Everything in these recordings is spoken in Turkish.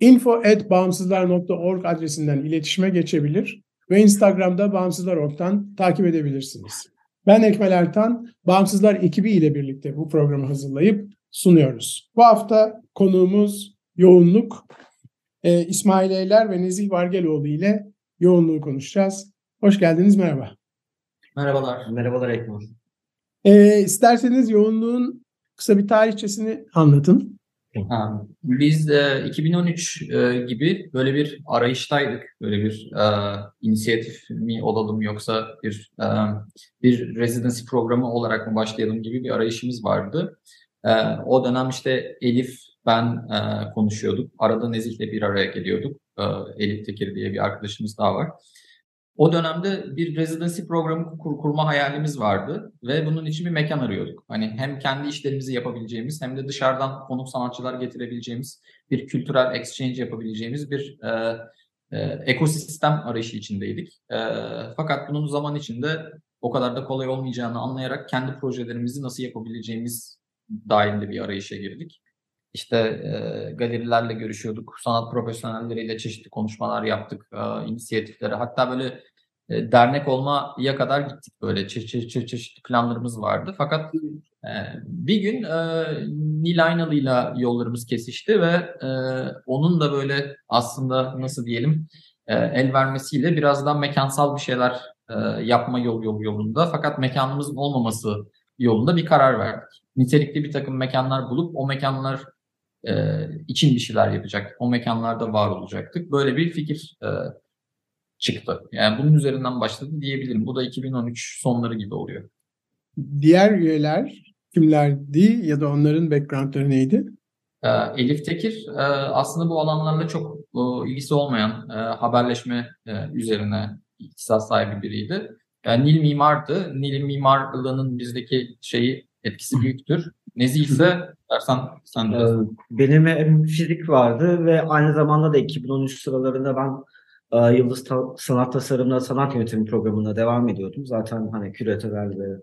info.bağımsızlar.org adresinden iletişime geçebilir ve Instagram'da Bağımsızlar.org'dan takip edebilirsiniz. Ben Ekmel Ertan, Bağımsızlar ekibi ile birlikte bu programı hazırlayıp sunuyoruz. Bu hafta konuğumuz yoğunluk. Ee, İsmail Eyler ve Nezih Vargeloğlu ile yoğunluğu konuşacağız. Hoş geldiniz, merhaba. Merhabalar. Merhabalar Ekmel. Ee, isterseniz yoğunluğun kısa bir tarihçesini anlatın. Biz e, 2013 e, gibi böyle bir arayıştaydık. Böyle bir e, inisiyatif mi olalım yoksa bir e, bir residency programı olarak mı başlayalım gibi bir arayışımız vardı. E, o dönem işte Elif, ben e, konuşuyorduk. Arada Nezih'le bir araya geliyorduk. E, Elif Tekir diye bir arkadaşımız daha var. O dönemde bir residency programı kur, kurma hayalimiz vardı ve bunun için bir mekan arıyorduk. Hani hem kendi işlerimizi yapabileceğimiz hem de dışarıdan konuk sanatçılar getirebileceğimiz bir kültürel exchange yapabileceğimiz bir e, e, ekosistem arayışı içindeydik. E, fakat bunun zaman içinde o kadar da kolay olmayacağını anlayarak kendi projelerimizi nasıl yapabileceğimiz dahilinde bir arayışa girdik. İşte e, galerilerle görüşüyorduk, sanat profesyonelleriyle çeşitli konuşmalar yaptık, e, inisiyatiflere. Hatta böyle e, dernek olmaya kadar gittik böyle çe- çe- çe- çeşitli planlarımız vardı. Fakat e, bir gün e, Nil Aynalı'yla yollarımız kesişti ve e, onun da böyle aslında nasıl diyelim e, el vermesiyle birazdan mekansal bir şeyler e, yapma yol, yol yolunda fakat mekanımızın olmaması yolunda bir karar verdik. Nitelikli bir takım mekanlar bulup o mekanlar e, için bir şeyler yapacak. O mekanlarda var olacaktık. Böyle bir fikir e, çıktı. Yani bunun üzerinden başladı diyebilirim. Bu da 2013 sonları gibi oluyor. Diğer üyeler kimlerdi ya da onların backgroundları neydi? E, Elif Tekir e, aslında bu alanlarla çok e, ilgisi olmayan e, haberleşme e, üzerine ihtisas sahibi biriydi. E, Nil mimardı. Nil'in mimarlığının bizdeki şeyi etkisi büyüktür. Nezih ise dersen sen biraz. Ee, Benim hem fizik vardı ve aynı zamanda da 2013 sıralarında ben e, Yıldız Sanat Tasarım'da sanat yönetimi programına devam ediyordum. Zaten hani küratörel ve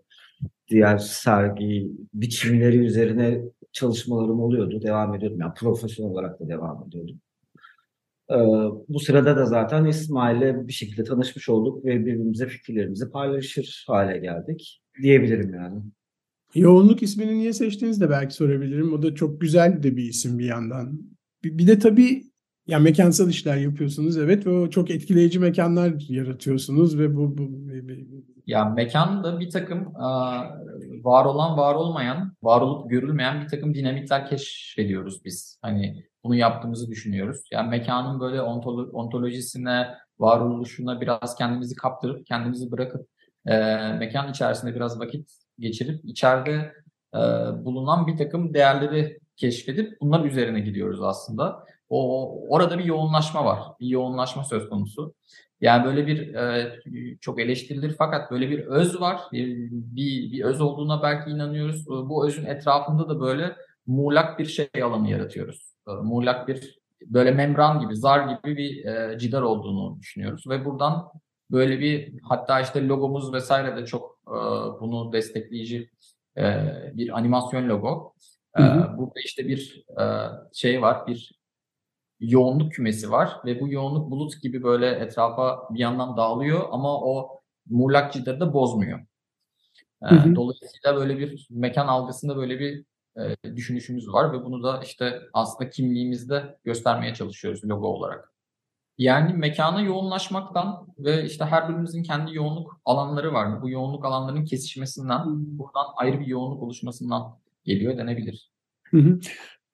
diğer sergi biçimleri üzerine çalışmalarım oluyordu. Devam ediyordum. Yani profesyonel olarak da devam ediyordum. Ee, Bu sırada da zaten İsmail'le bir şekilde tanışmış olduk ve birbirimize fikirlerimizi paylaşır hale geldik diyebilirim yani. Yoğunluk ismini niye seçtiğinizi de belki sorabilirim. O da çok güzel de bir isim bir yandan. Bir, bir de tabii ya mekansal işler yapıyorsunuz evet ve o çok etkileyici mekanlar yaratıyorsunuz ve bu, bu Ya mekan da bir takım var olan, var olmayan, var olup görülmeyen bir takım dinamikler keşfediyoruz biz. Hani bunu yaptığımızı düşünüyoruz. Yani mekanın böyle ontolo- ontolojisine, varoluşuna biraz kendimizi kaptırıp, kendimizi bırakıp e, mekan içerisinde biraz vakit geçirip içeride e, bulunan bir takım değerleri keşfedip bunların üzerine gidiyoruz aslında. O orada bir yoğunlaşma var. Bir yoğunlaşma söz konusu. Yani böyle bir e, çok eleştirilir fakat böyle bir öz var. Bir, bir, bir öz olduğuna belki inanıyoruz. Bu özün etrafında da böyle muğlak bir şey alanı yaratıyoruz. E, muğlak bir böyle membran gibi, zar gibi bir e, cidar olduğunu düşünüyoruz ve buradan böyle bir hatta işte logomuz vesaire de çok e, bunu destekleyici e, bir animasyon logo. E, Hı hı. burada işte bir e, şey var, bir yoğunluk kümesi var ve bu yoğunluk bulut gibi böyle etrafa bir yandan dağılıyor ama o muğlak cidarı da bozmuyor. E, Hı hı. Dolayısıyla böyle bir mekan algısında böyle bir e, düşünüşümüz var ve bunu da işte aslında kimliğimizde göstermeye çalışıyoruz logo olarak. Yani mekana yoğunlaşmaktan ve işte her birimizin kendi yoğunluk alanları var. Bu yoğunluk alanlarının kesişmesinden, buradan ayrı bir yoğunluk oluşmasından geliyor denebilir. Hı hı.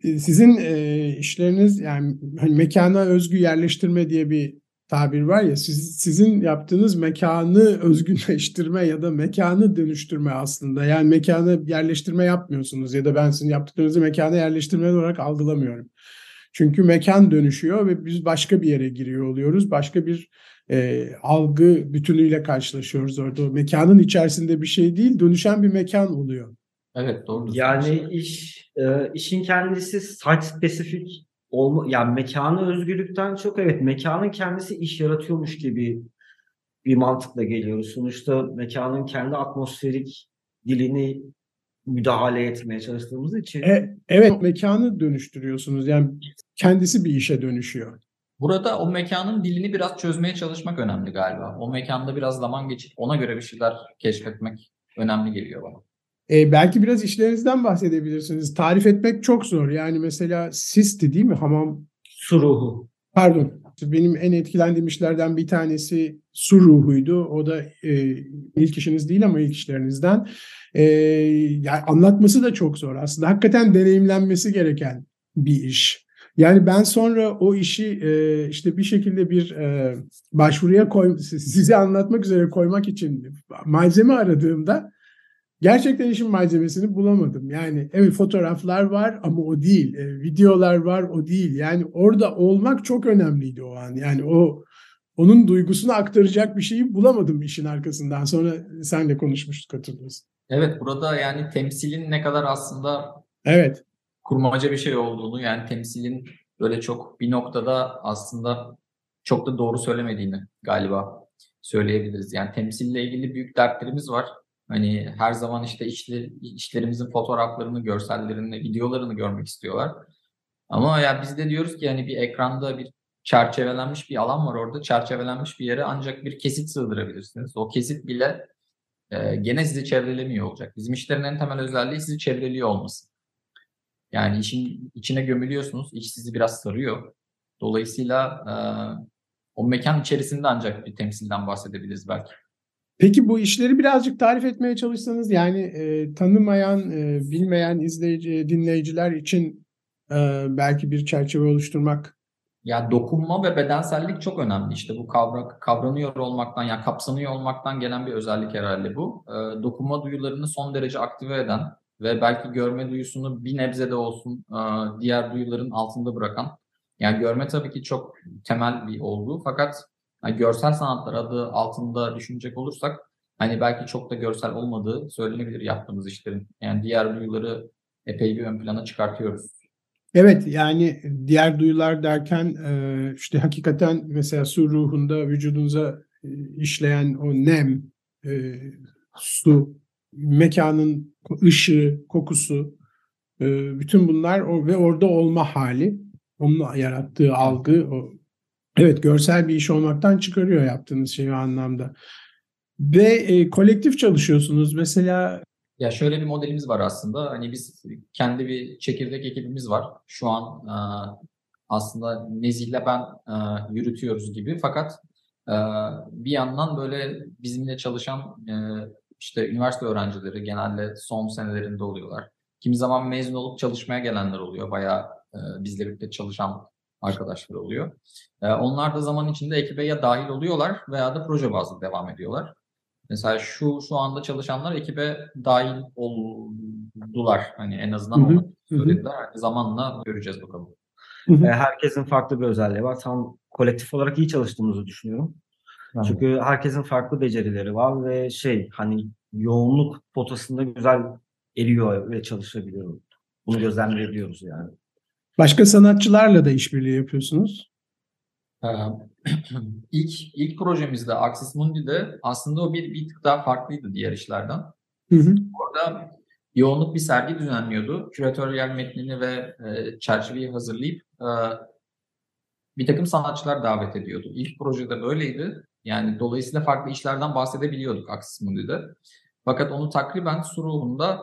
E, Sizin e, işleriniz yani hani mekana özgü yerleştirme diye bir tabir var ya siz, sizin yaptığınız mekanı özgünleştirme ya da mekanı dönüştürme aslında. Yani mekanı yerleştirme yapmıyorsunuz ya da ben sizin yaptıklarınızı mekana yerleştirme olarak algılamıyorum. Çünkü mekan dönüşüyor ve biz başka bir yere giriyor oluyoruz. Başka bir e, algı bütünüyle karşılaşıyoruz orada. O mekanın içerisinde bir şey değil, dönüşen bir mekan oluyor. Evet doğru. Yani iş e, işin kendisi site spesifik olma yani mekanı özgürlükten çok evet mekanın kendisi iş yaratıyormuş gibi bir mantıkla geliyoruz. Sonuçta mekanın kendi atmosferik dilini müdahale etmeye çalıştığımız için E, evet mekanı dönüştürüyorsunuz. Yani kendisi bir işe dönüşüyor. Burada o mekanın dilini biraz çözmeye çalışmak önemli galiba. O mekanda biraz zaman geçip ona göre bir şeyler keşfetmek önemli geliyor bana. E, belki biraz işlerinizden bahsedebilirsiniz. Tarif etmek çok zor. Yani mesela sisti değil mi? Hamam su ruhu. Pardon. Benim en etkilendiğim işlerden bir tanesi su ruhuydu. O da e, ilk işiniz değil ama ilk işlerinizden. E, yani anlatması da çok zor aslında. Hakikaten deneyimlenmesi gereken bir iş. Yani ben sonra o işi e, işte bir şekilde bir e, başvuruya koy, size anlatmak üzere koymak için malzeme aradığımda gerçekten işin malzemesini bulamadım. Yani evet fotoğraflar var ama o değil. E, videolar var o değil. Yani orada olmak çok önemliydi o an. Yani o onun duygusunu aktaracak bir şeyi bulamadım işin arkasından. Sonra senle konuşmuştuk hatırlıyorsun. Evet burada yani temsilin ne kadar aslında Evet. kurmaca bir şey olduğunu yani temsilin böyle çok bir noktada aslında çok da doğru söylemediğini galiba söyleyebiliriz. Yani temsille ilgili büyük dertlerimiz var. Hani her zaman işte işler, işlerimizin fotoğraflarını, görsellerini, videolarını görmek istiyorlar. Ama ya biz de diyoruz ki yani bir ekranda bir çerçevelenmiş bir alan var orada. Çerçevelenmiş bir yere ancak bir kesit sığdırabilirsiniz. O kesit bile e, gene sizi çevrelemiyor olacak. Bizim işlerin en temel özelliği sizi çevreliyor olması. Yani işin içine gömülüyorsunuz. iş sizi biraz sarıyor. Dolayısıyla e, o mekan içerisinde ancak bir temsilden bahsedebiliriz belki. Peki bu işleri birazcık tarif etmeye çalışsanız yani e, tanımayan, e, bilmeyen izleyici, dinleyiciler için e, belki bir çerçeve oluşturmak. Ya dokunma ve bedensellik çok önemli. İşte bu kavra, kavranıyor olmaktan, ya kapsanıyor olmaktan gelen bir özellik herhalde bu. E, dokunma duyularını son derece aktive eden ve belki görme duyusunu bir nebze de olsun e, diğer duyuların altında bırakan. Yani görme tabii ki çok temel bir olgu fakat yani görsel sanatlar adı altında düşünecek olursak hani belki çok da görsel olmadığı söylenebilir yaptığımız işlerin. Yani diğer duyuları epey bir ön plana çıkartıyoruz. Evet yani diğer duyular derken e, işte hakikaten mesela su ruhunda vücudunuza e, işleyen o nem, e, su, mekanın ışığı, kokusu, bütün bunlar ve orada olma hali, onun yarattığı algı, o evet görsel bir iş olmaktan çıkarıyor yaptığınız şey anlamda. Ve e, kolektif çalışıyorsunuz. Mesela Ya şöyle bir modelimiz var aslında. Hani biz kendi bir çekirdek ekibimiz var. Şu an e, aslında Nezih'le ben e, yürütüyoruz gibi. Fakat e, bir yandan böyle bizimle çalışan e, işte üniversite öğrencileri genelde son senelerinde oluyorlar. Kimi zaman mezun olup çalışmaya gelenler oluyor. Bayağı e, bizle birlikte çalışan arkadaşlar oluyor. E, onlar da zaman içinde ekibe ya dahil oluyorlar veya da proje bazlı devam ediyorlar. Mesela şu şu anda çalışanlar ekibe dahil oldular. Hani en azından Hı hı, onu hı hı. söylediler. Zamanla göreceğiz bakalım. Hı hı. E, herkesin farklı bir özelliği var. Tam kolektif olarak iyi çalıştığımızı düşünüyorum. Çünkü herkesin farklı becerileri var ve şey hani yoğunluk potasında güzel eriyor ve çalışabiliyor. Bunu gözlemleyebiliyoruz yani. Başka sanatçılarla da işbirliği yapıyorsunuz. Ee, ilk ilk projemizde Axis Mundi'de aslında o bir, bir tık daha farklıydı diğer işlerden. Hı hı. Orada yoğunluk bir sergi düzenliyordu. Küratöryel metnini ve e, çerçeveyi hazırlayıp e, bir takım sanatçılar davet ediyordu. İlk projede böyleydi. Yani dolayısıyla farklı işlerden bahsedebiliyorduk Axis Mundi'de. Fakat onu takriben su ruhunda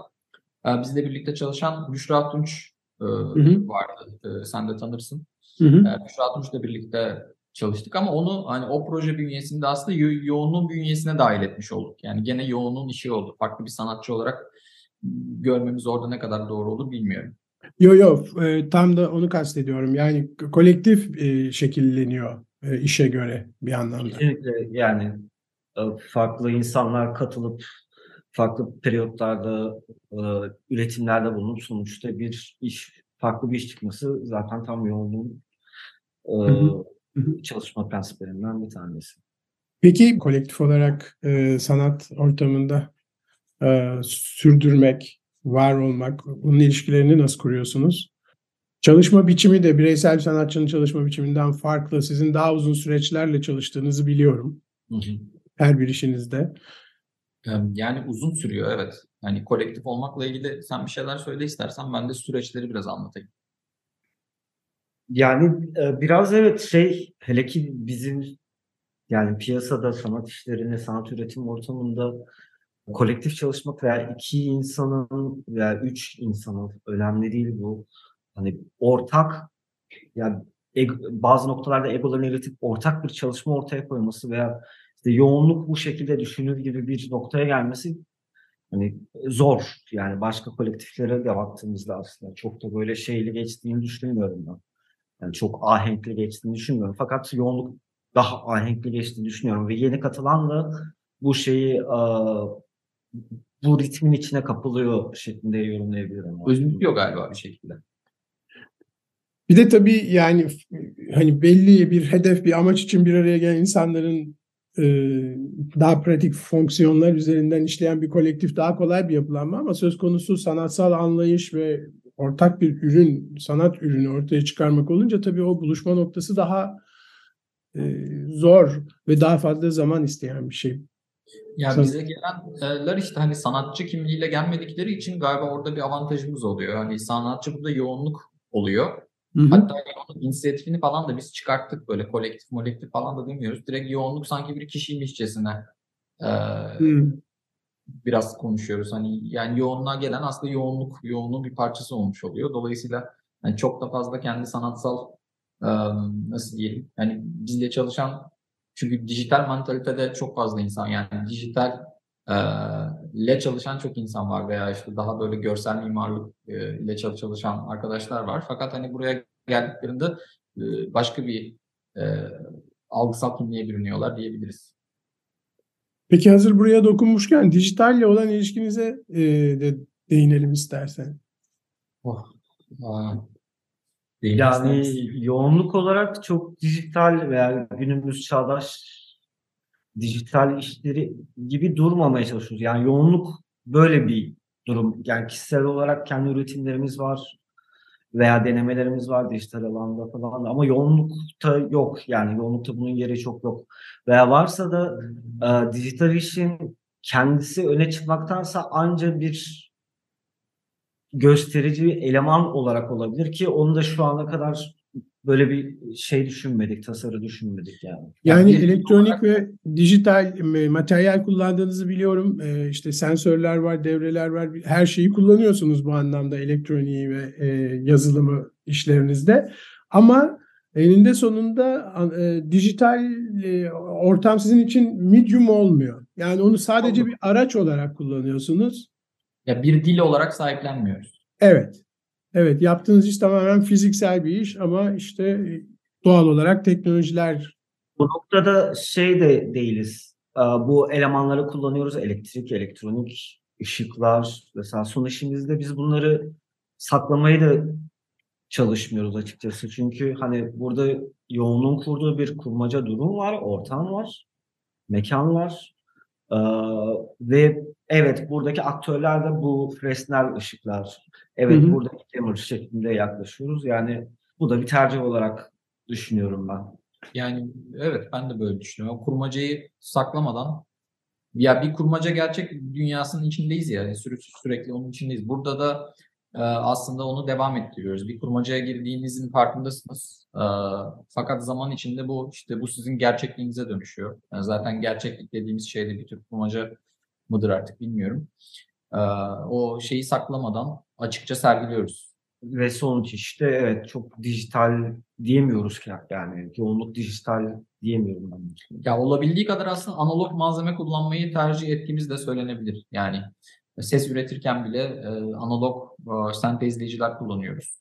e, bizle birlikte çalışan Büşra Tunç e, hı. vardı. E, sen de tanırsın. Hı hı. E, Büşra Tunç'la birlikte çalıştık ama onu hani o proje bünyesinde aslında yo- yoğunluğun bünyesine dahil etmiş olduk. Yani gene yoğunluğun işi oldu. Farklı bir sanatçı olarak görmemiz orada ne kadar doğru olur bilmiyorum. Yo yo e, tam da onu kastediyorum. Yani kolektif e, şekilleniyor e, işe göre bir anlamda. Kesinlikle yani e, farklı insanlar katılıp farklı periyotlarda e, üretimlerde bulunup sonuçta bir iş, farklı bir iş çıkması zaten tam yoğunluğun e, hı. Hı hı. çalışma prensiplerinden bir tanesi. Peki kolektif olarak e, sanat ortamında e, sürdürmek, var olmak, bunun ilişkilerini nasıl kuruyorsunuz? Çalışma biçimi de bireysel bir sanatçının çalışma biçiminden farklı. Sizin daha uzun süreçlerle çalıştığınızı biliyorum Hı hı. her bir işinizde. Yani uzun sürüyor evet. Yani kolektif olmakla ilgili sen bir şeyler söyle istersen ben de süreçleri biraz anlatayım. Yani e, biraz evet şey hele ki bizim yani piyasada sanat işlerinde, sanat üretim ortamında kolektif çalışmak veya iki insanın veya üç insanın önemli değil bu. Hani ortak yani bazı noktalarda egolarını eritip ortak bir çalışma ortaya koyması veya işte yoğunluk bu şekilde düşünür gibi bir noktaya gelmesi hani zor. Yani başka kolektiflere de baktığımızda aslında çok da böyle şeyli geçtiğini düşünmüyorum ben. Yani çok ahenkli geçtiğini düşünmüyorum. Fakat yoğunluk daha ahenkli geçtiğini düşünüyorum ve yeni katılan da bu şeyi bu ritmin içine kapılıyor şeklinde yorumlayabilirim. Özümsüyor galiba bir şekilde. Bir de tabii yani hani belli bir hedef, bir amaç için bir araya gelen insanların daha pratik fonksiyonlar üzerinden işleyen bir kolektif daha kolay bir yapılanma ama söz konusu sanatsal anlayış ve ortak bir ürün, sanat ürünü ortaya çıkarmak olunca tabii o buluşma noktası daha e, zor ve daha fazla zaman isteyen bir şey. Ya San- bize gelenler işte hani sanatçı kimliğiyle gelmedikleri için galiba orada bir avantajımız oluyor. Hani sanatçı burada yoğunluk oluyor. Hı hı. Hatta yoğunluk inisiyatifini falan da biz çıkarttık böyle kolektif molektif falan da demiyoruz. Direkt yoğunluk sanki bir kişiymişçesine e, Hı. biraz konuşuyoruz. Hani yani yoğunluğa gelen aslında yoğunluk, yoğunluğun bir parçası olmuş oluyor. Dolayısıyla hani çok da fazla kendi sanatsal e, nasıl diyelim yani bizle çalışan çünkü dijital mantalitede çok fazla insan yani dijital e, ile çalışan çok insan var veya işte daha böyle görsel mimarlık e, ile çal- çalışan arkadaşlar var. Fakat hani buraya geldiklerinde e, başka bir e, algısal kimliğe bürünüyorlar diyebiliriz. Peki hazır buraya dokunmuşken dijitalle olan ilişkinize e, de değinelim istersen. Oh. Aa. Yani yoğunluk olarak çok dijital veya günümüz çağdaş dijital işleri gibi durmamaya çalışıyoruz. Yani yoğunluk böyle bir durum. Yani kişisel olarak kendi üretimlerimiz var veya denemelerimiz var dijital alanda falan ama yoğunlukta yok. Yani yoğunlukta bunun yeri çok yok. Veya varsa da e, dijital işin kendisi öne çıkmaktansa anca bir gösterici bir eleman olarak olabilir ki onu da şu ana kadar böyle bir şey düşünmedik, tasarı düşünmedik yani. Yani bir- elektronik ve dijital e, materyal kullandığınızı biliyorum. E, işte sensörler var, devreler var. Her şeyi kullanıyorsunuz bu anlamda elektroniği ve e, yazılımı işlerinizde. Ama eninde sonunda e, dijital e, ortam sizin için medium olmuyor. Yani onu sadece bir araç olarak kullanıyorsunuz. Ya bir dil olarak sahiplenmiyoruz. Evet. Evet, yaptığınız iş tamamen fiziksel bir iş ama işte e, doğal olarak teknolojiler Bu noktada şey de değiliz. Bu elemanları kullanıyoruz. Elektrik, elektronik, ışıklar. Mesela son işimizde biz bunları saklamayı da çalışmıyoruz açıkçası. Çünkü hani burada yoğunluğun kurduğu bir kurmaca durum var, ortam var, mekan var. Ee, ve evet buradaki aktörler de bu Fresnel ışıklar. Evet Hı hı. buradaki dimmer şeklinde yaklaşıyoruz. Yani bu da bir tercih olarak düşünüyorum ben. Yani evet ben de böyle düşünüyorum. Kurmacayı saklamadan ya bir kurmaca gerçek dünyasının içindeyiz ya. Sürekli, sürekli onun içindeyiz. Burada da aslında onu devam ettiriyoruz. Bir kurmacaya girdiğinizin farkındasınız. E, fakat zaman içinde bu işte bu sizin gerçekliğinize dönüşüyor. Yani zaten gerçeklik dediğimiz şey de bir tür kurmaca mıdır artık bilmiyorum. E, o şeyi saklamadan açıkça sergiliyoruz. Ve sonuç işte evet çok dijital diyemiyoruz ki yani yoğunluk dijital diyemiyorum ben. Ya olabildiği kadar aslında analog malzeme kullanmayı tercih ettiğimiz de söylenebilir. Yani ses üretirken bile e, analog e, sentezleyiciler kullanıyoruz.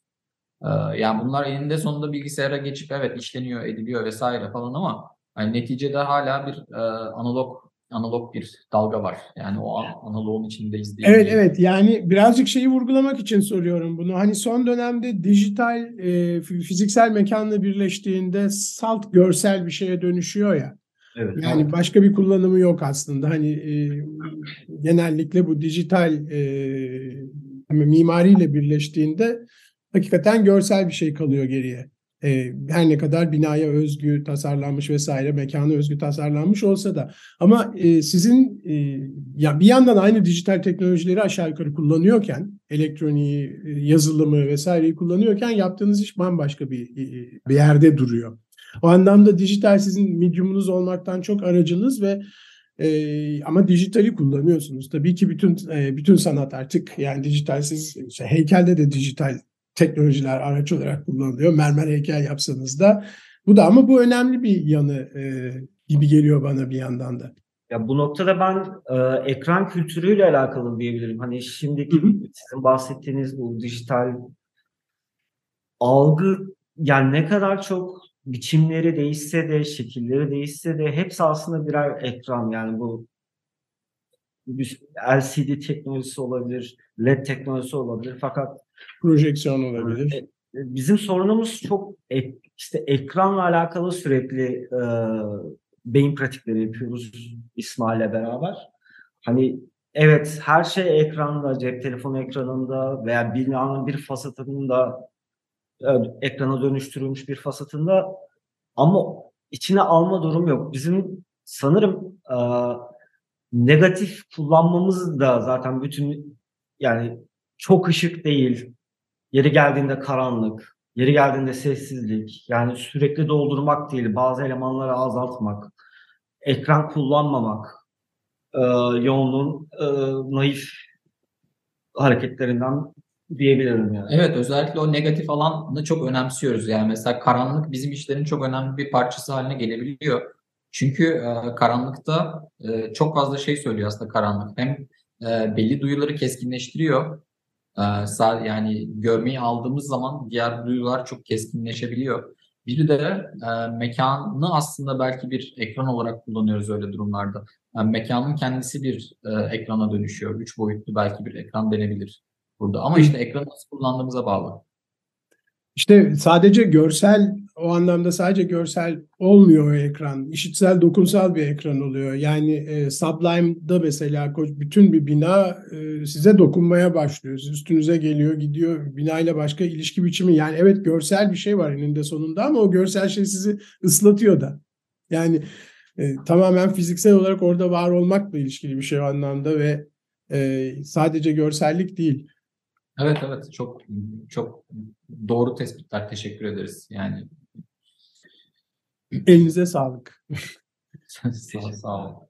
E, yani bunlar eninde sonunda bilgisayara geçip evet işleniyor, ediliyor vesaire falan ama hani neticede hala bir e, analog analog bir dalga var. Yani o an- analogun içindeyiz diye. Evet evet yani birazcık şeyi vurgulamak için soruyorum bunu. Hani son dönemde dijital e, fi- fiziksel mekanla birleştiğinde salt görsel bir şeye dönüşüyor ya. Evet. Yani başka bir kullanımı yok aslında. Hani e, genellikle bu dijital e, mimariyle birleştiğinde hakikaten görsel bir şey kalıyor geriye. E, her ne kadar binaya özgü tasarlanmış vesaire, mekana özgü tasarlanmış olsa da. Ama e, sizin e, ya bir yandan aynı dijital teknolojileri aşağı yukarı kullanıyorken, elektroniği, e, yazılımı vesaireyi kullanıyorken yaptığınız iş bambaşka bir e, bir yerde duruyor. O anlamda dijital sizin mediumunuz olmaktan çok aracınız ve e, ama dijitali kullanıyorsunuz. Tabii ki bütün e, bütün sanat artık yani dijitalsiz işte heykelde de dijital teknolojiler araç olarak kullanılıyor. Mermer heykel yapsanız da bu da ama bu önemli bir yanı e, gibi geliyor bana bir yandan da. Ya bu noktada ben e, ekran kültürüyle alakalı diyebilirim. Hani şimdiki Hı hı. sizin bahsettiğiniz bu dijital algı yani ne kadar çok biçimleri değişse de, şekilleri değişse de hepsi aslında birer ekran. Yani bu LCD teknolojisi olabilir, LED teknolojisi olabilir. Fakat Projeksiyon olabilir. e, bizim sorunumuz çok ek- işte ekranla alakalı sürekli e, beyin pratikleri yapıyoruz İsmail'le beraber. Hani evet her şey ekranda, cep telefonu ekranında veya binanın bir fasatında e, ekrana dönüştürülmüş bir fasatında ama içine alma durum yok. Bizim sanırım e, negatif kullanmamız da zaten bütün yani çok ışık değil. Yeri geldiğinde karanlık, yeri geldiğinde sessizlik. Yani sürekli doldurmak değil, bazı elemanları azaltmak, ekran kullanmamak, e, yoğunluğun e, naif hareketlerinden diyebilirim yani. Evet özellikle o negatif alanı çok önemsiyoruz. Yani mesela karanlık bizim işlerin çok önemli bir parçası haline gelebiliyor. Çünkü e, karanlıkta e, çok fazla şey söylüyor aslında karanlık. Hem e, belli duyuları keskinleştiriyor. E, yani görmeyi aldığımız zaman diğer duyular çok keskinleşebiliyor. Bir de e, mekanı aslında belki bir ekran olarak kullanıyoruz öyle durumlarda. Yani mekanın kendisi bir e, ekrana dönüşüyor. Üç boyutlu belki bir ekran denebilir burada. Ama işte ekranı nasıl kullandığımıza bağlı. İşte sadece görsel o anlamda sadece görsel olmuyor o ekran. İşitsel, dokunsal bir ekran oluyor. Yani e, Sublime'da mesela bütün bir bina e, size dokunmaya başlıyor. Üstünüze geliyor, gidiyor. Binayla başka ilişki biçimi. Yani evet görsel bir şey var eninde sonunda ama o görsel şey sizi ıslatıyor da. Yani e, tamamen fiziksel olarak orada var olmakla ilişkili bir şey o anlamda ve e, sadece görsellik değil. Evet evet çok çok doğru tespitler. Teşekkür ederiz. Yani Elinize sağlık. sağ, sağ ol.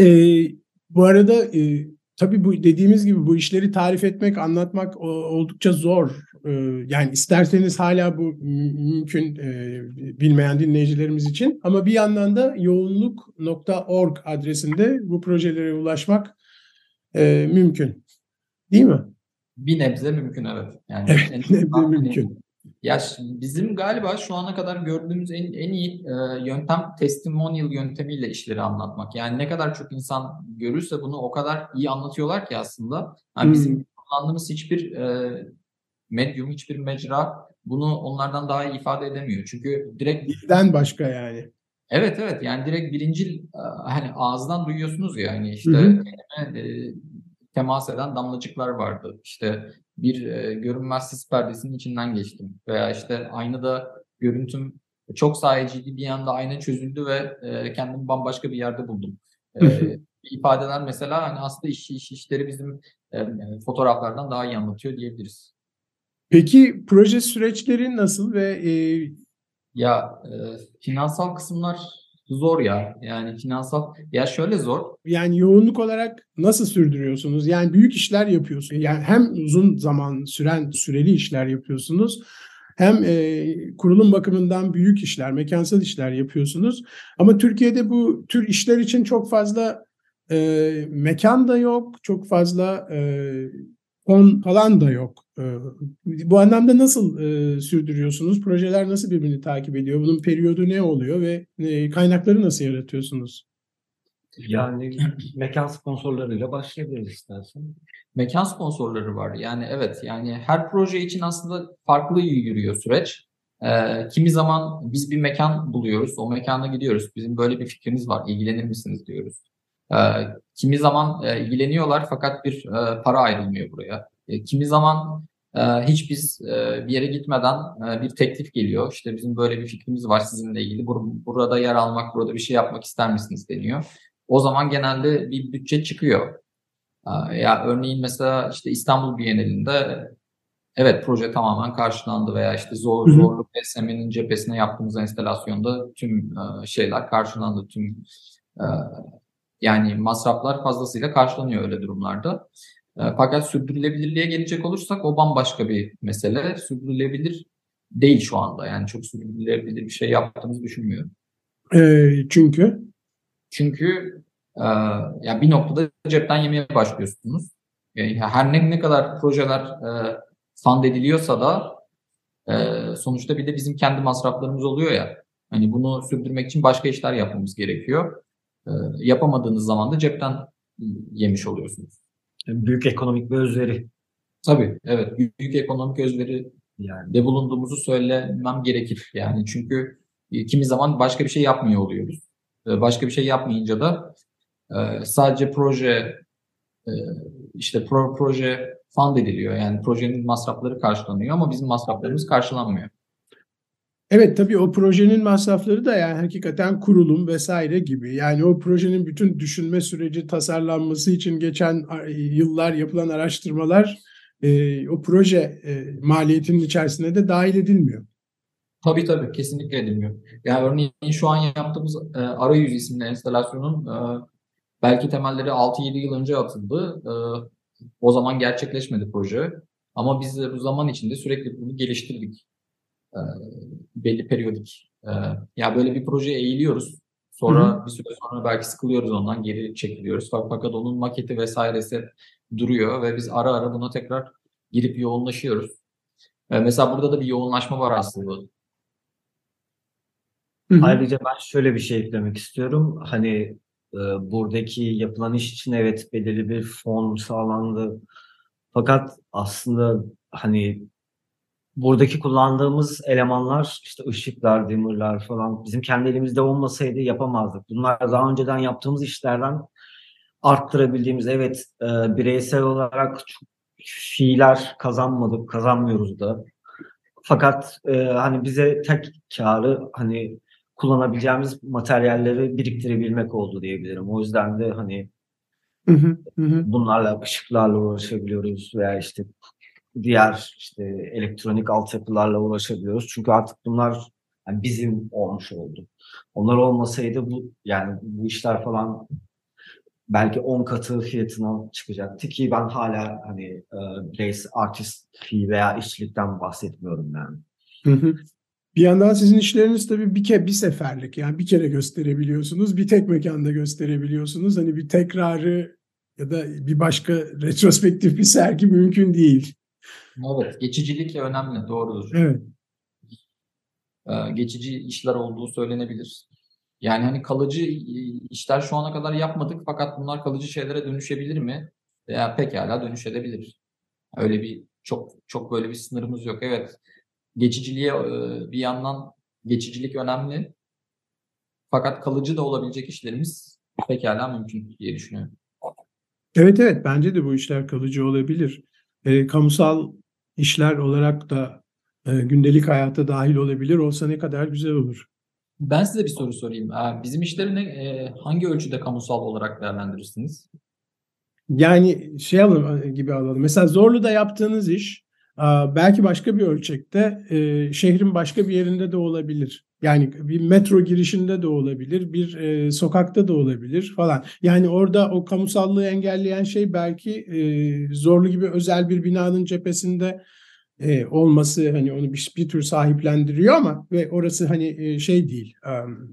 Ee, bu arada e, tabii bu dediğimiz gibi bu işleri tarif etmek, anlatmak o- oldukça zor. Ee, yani isterseniz hala bu mü- mümkün e, bilmeyen dinleyicilerimiz için. Ama bir yandan da yoğunluk.org adresinde bu projelere ulaşmak e, mümkün. Değil mi? Bir nebze mümkün evet. Yani Evet, en bir nebze mümkün. Ya bizim galiba şu ana kadar gördüğümüz en, en iyi e, yöntem testimonial yöntemiyle işleri anlatmak. Yani ne kadar çok insan görürse bunu o kadar iyi anlatıyorlar ki aslında. Yani bizim Hmm. kullandığımız hiçbir e, medyum, hiçbir mecra bunu onlardan daha iyi ifade edemiyor. Çünkü direkt Dilden başka yani. Evet evet yani direkt birincil e, hani ağızdan duyuyorsunuz ya hani işte Hı hı. kelime e, temas eden damlacıklar vardı. İşte bir e, görünmez sis perdesinin içinden geçtim veya işte aynada görüntüm çok sayeciydi bir anda ayna çözüldü ve e, kendimi bambaşka bir yerde buldum. E, ifadeler mesela hani aslında iş, iş işleri bizim e, fotoğraflardan daha iyi anlatıyor diyebiliriz. Peki proje süreçleri nasıl ve e, Ya e, finansal kısımlar zor ya. Yani finansal ya şöyle zor. yani yoğunluk olarak nasıl sürdürüyorsunuz? Yani büyük işler yapıyorsunuz. Yani hem uzun zaman süren süreli işler yapıyorsunuz. Hem e, kurulum bakımından büyük işler, mekansal işler yapıyorsunuz. Ama Türkiye'de bu tür işler için çok fazla e, mekan da yok, çok fazla e, fon falan da yok. E, bu anlamda nasıl e, sürdürüyorsunuz? Projeler nasıl birbirini takip ediyor? Bunun periyodu ne oluyor ve e, kaynakları nasıl yaratıyorsunuz? Yani mekan sponsorlarıyla başlayabiliriz istersen. mekan sponsorları var. Yani evet yani her proje için aslında farklı yürüyor süreç. Ee, kimi zaman biz bir mekan buluyoruz. O mekana gidiyoruz. Bizim böyle bir fikrimiz var. ilgilenir misiniz diyoruz. Ee, kimi zaman e, ilgileniyorlar fakat bir e, para ayrılmıyor buraya. E, kimi zaman e, hiç biz e, bir yere gitmeden e, bir teklif geliyor. İşte bizim böyle bir fikrimiz var sizinle ilgili. Bur- burada yer almak, burada bir şey yapmak ister misiniz deniyor. O zaman genelde bir bütçe çıkıyor. Aa, Ya örneğin mesela işte İstanbul Bienalinde evet proje tamamen karşılandı veya işte zor Hı hı. zorlu PSM'nin cephesine yaptığımız enstalasyonda tüm e, şeyler karşılandı. Tüm e, yani masraflar fazlasıyla karşılanıyor öyle durumlarda. E, Fakat sürdürülebilirliğe gelecek olursak o bambaşka bir mesele. Sürdürülebilir değil şu anda. Yani çok sürdürülebilir bir şey yaptığımızı düşünmüyorum. E, çünkü Çünkü e, ya bir noktada cepten yemeye başlıyorsunuz. Yani her ne ne kadar projeler e, fund ediliyorsa da e, sonuçta bir de bizim kendi masraflarımız oluyor ya. Hani bunu sürdürmek için başka işler yapmamız gerekiyor. E, yapamadığınız zaman da cepten yemiş oluyorsunuz. Büyük ekonomik bir özveri Tabii evet büyük, ekonomik özveri yani. de bulunduğumuzu söylemem gerekir. Yani çünkü e, kimi zaman başka bir şey yapmıyor oluyoruz. E, Başka bir şey yapmayınca da e, sadece proje işte pro, proje fund ediliyor. Yani projenin masrafları karşılanıyor ama bizim masraflarımız karşılanmıyor. Evet tabii o projenin masrafları da yani hakikaten kurulum vesaire gibi. Yani o projenin bütün düşünme süreci tasarlanması için geçen yıllar yapılan araştırmalar e, o proje e, maliyetinin içerisine de dahil edilmiyor. Tabii tabii kesinlikle edilmiyor. Yani örneğin şu an yaptığımız e, Arayüz isimli enstalasyonun e, belki temelleri 6-7 yıl önce atıldı. E, o zaman gerçekleşmedi proje. Ama biz de bu zaman içinde sürekli bunu geliştirdik. E, belli periyodik. E, ya böyle bir projeye eğiliyoruz. Sonra bir süre sonra belki sıkılıyoruz ondan geri çekiliyoruz. Fa- Fakat onun maketi vesairesi duruyor ve biz ara ara buna tekrar girip yoğunlaşıyoruz. E, mesela burada da bir yoğunlaşma var aslında. Hı hı. Ayrıca ben şöyle bir şey eklemek istiyorum. Hani e, buradaki yapılan iş için evet belirli bir fon sağlandı. Fakat aslında hani buradaki kullandığımız elemanlar işte ışıklar, dimmerler falan bizim kendi elimizde olmasaydı yapamazdık. Bunlar daha önceden yaptığımız işlerden arttırabildiğimiz evet e, bireysel olarak fiiller kazanmadık, kazanmıyoruz da. Fakat e, hani bize tek karı hani kullanabileceğimiz materyalleri biriktirebilmek oldu diyebilirim. O yüzden de hani hı, hı hı. bunlarla ışıklarla uğraşabiliyoruz veya işte diğer işte elektronik altyapılarla uğraşabiliyoruz. Çünkü artık bunlar yani bizim olmuş oldu. Onlar olmasaydı bu yani bu işler falan belki 10 katı fiyatına çıkacaktı ki ben hala hani e, bireysel artist fee veya işçilikten bahsetmiyorum yani. Hı hı. Bir yandan sizin işleriniz tabii bir ke bir seferlik yani bir kere gösterebiliyorsunuz, bir tek mekanda gösterebiliyorsunuz. Hani bir tekrarı ya da bir başka retrospektif bir sergi mümkün değil. Evet, geçicilik önemli, doğrudur. Evet. Ee, geçici işler olduğu söylenebilir. Yani hani kalıcı e, işler şu ana kadar yapmadık fakat bunlar kalıcı şeylere dönüşebilir mi? Veya pekala dönüşebilir. Öyle bir çok çok böyle bir sınırımız yok. Evet, geçiciliğe e, bir yandan geçicilik önemli. Fakat kalıcı da olabilecek işlerimiz pekala mümkün diye düşünüyorum. Evet evet bence de bu işler kalıcı olabilir. E, kamusal işler olarak da e, gündelik hayata dahil olabilir olsa ne kadar güzel olur. Ben size bir soru sorayım. Bizim işleri ne, e, hangi ölçüde kamusal olarak değerlendirirsiniz? Yani şey alalım, gibi alalım. Mesela Zorlu'da yaptığınız iş belki başka bir ölçekte e, şehrin başka bir yerinde de olabilir. Yani bir metro girişinde de olabilir, bir e, sokakta da olabilir falan. Yani orada o kamusallığı engelleyen şey belki e, Zorlu gibi özel bir binanın cephesinde e, olması hani onu bir, bir tür sahiplendiriyor ama ve orası hani e, şey değil. em,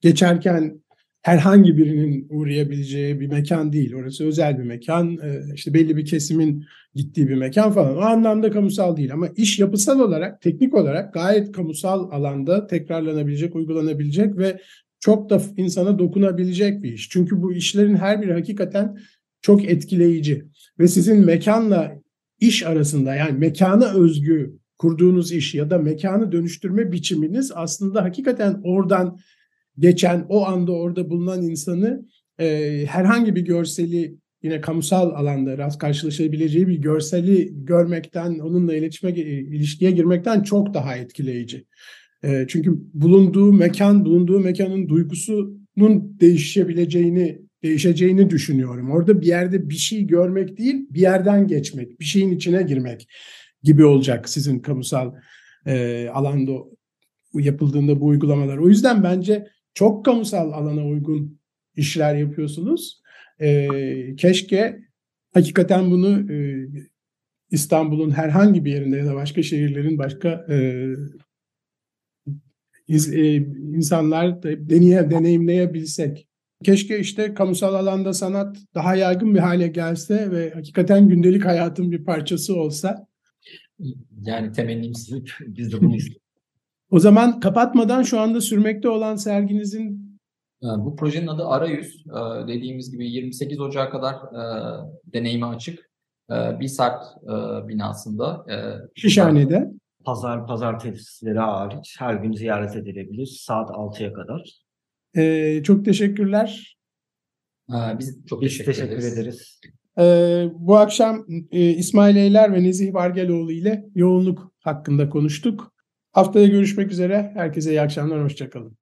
geçerken herhangi birinin uğrayabileceği bir mekan değil. Orası özel bir mekan, e, işte belli bir kesimin gittiği bir mekan falan. O anlamda kamusal değil ama iş yapısal olarak, teknik olarak gayet kamusal alanda tekrarlanabilecek, uygulanabilecek ve çok da insana dokunabilecek bir iş. Çünkü bu işlerin her biri hakikaten çok etkileyici ve sizin mekanla iş arasında yani mekana özgü kurduğunuz iş ya da mekanı dönüştürme biçiminiz aslında hakikaten oradan geçen o anda orada bulunan insanı e, herhangi bir görseli yine kamusal alanda rast karşılaşabileceği bir görseli görmekten onunla iletişime ilişkiye girmekten çok daha etkileyici. E, çünkü bulunduğu mekan bulunduğu mekanın duygusunun değişebileceğini değişeceğini düşünüyorum. Orada bir yerde bir şey görmek değil, bir yerden geçmek, bir şeyin içine girmek gibi olacak sizin kamusal e, alanda yapıldığında bu uygulamalar. O yüzden bence çok kamusal alana uygun işler yapıyorsunuz. E, keşke hakikaten bunu e, İstanbul'un herhangi bir yerinde ya da başka şehirlerin başka e, iz, e, insanlar da deneye, deneyimleyebilsek. Keşke işte kamusal alanda sanat daha yaygın bir hale gelse ve hakikaten gündelik hayatın bir parçası olsa. Yani temennimiz. Biz de bunu istiyoruz. O zaman kapatmadan şu anda sürmekte olan serginizin Ee, Bu projenin adı Arayüz. Ee, Dediğimiz gibi 28 Ocağı kadar e, deneyime açık. Ee, Bilsart e, binasında. e, Şişhane'de Pazar, pazartesileri hariç her gün ziyaret edilebilir saat 6'ya kadar. Ee, çok teşekkürler. Ee, Biz çok Biz teşekkür, teşekkür ederiz. ederiz. Ee, bu akşam e, İsmail Eyler ve Nezih Vargeloğlu ile yoğunluk hakkında konuştuk. Haftaya görüşmek üzere. Herkese iyi akşamlar, hoşçakalın.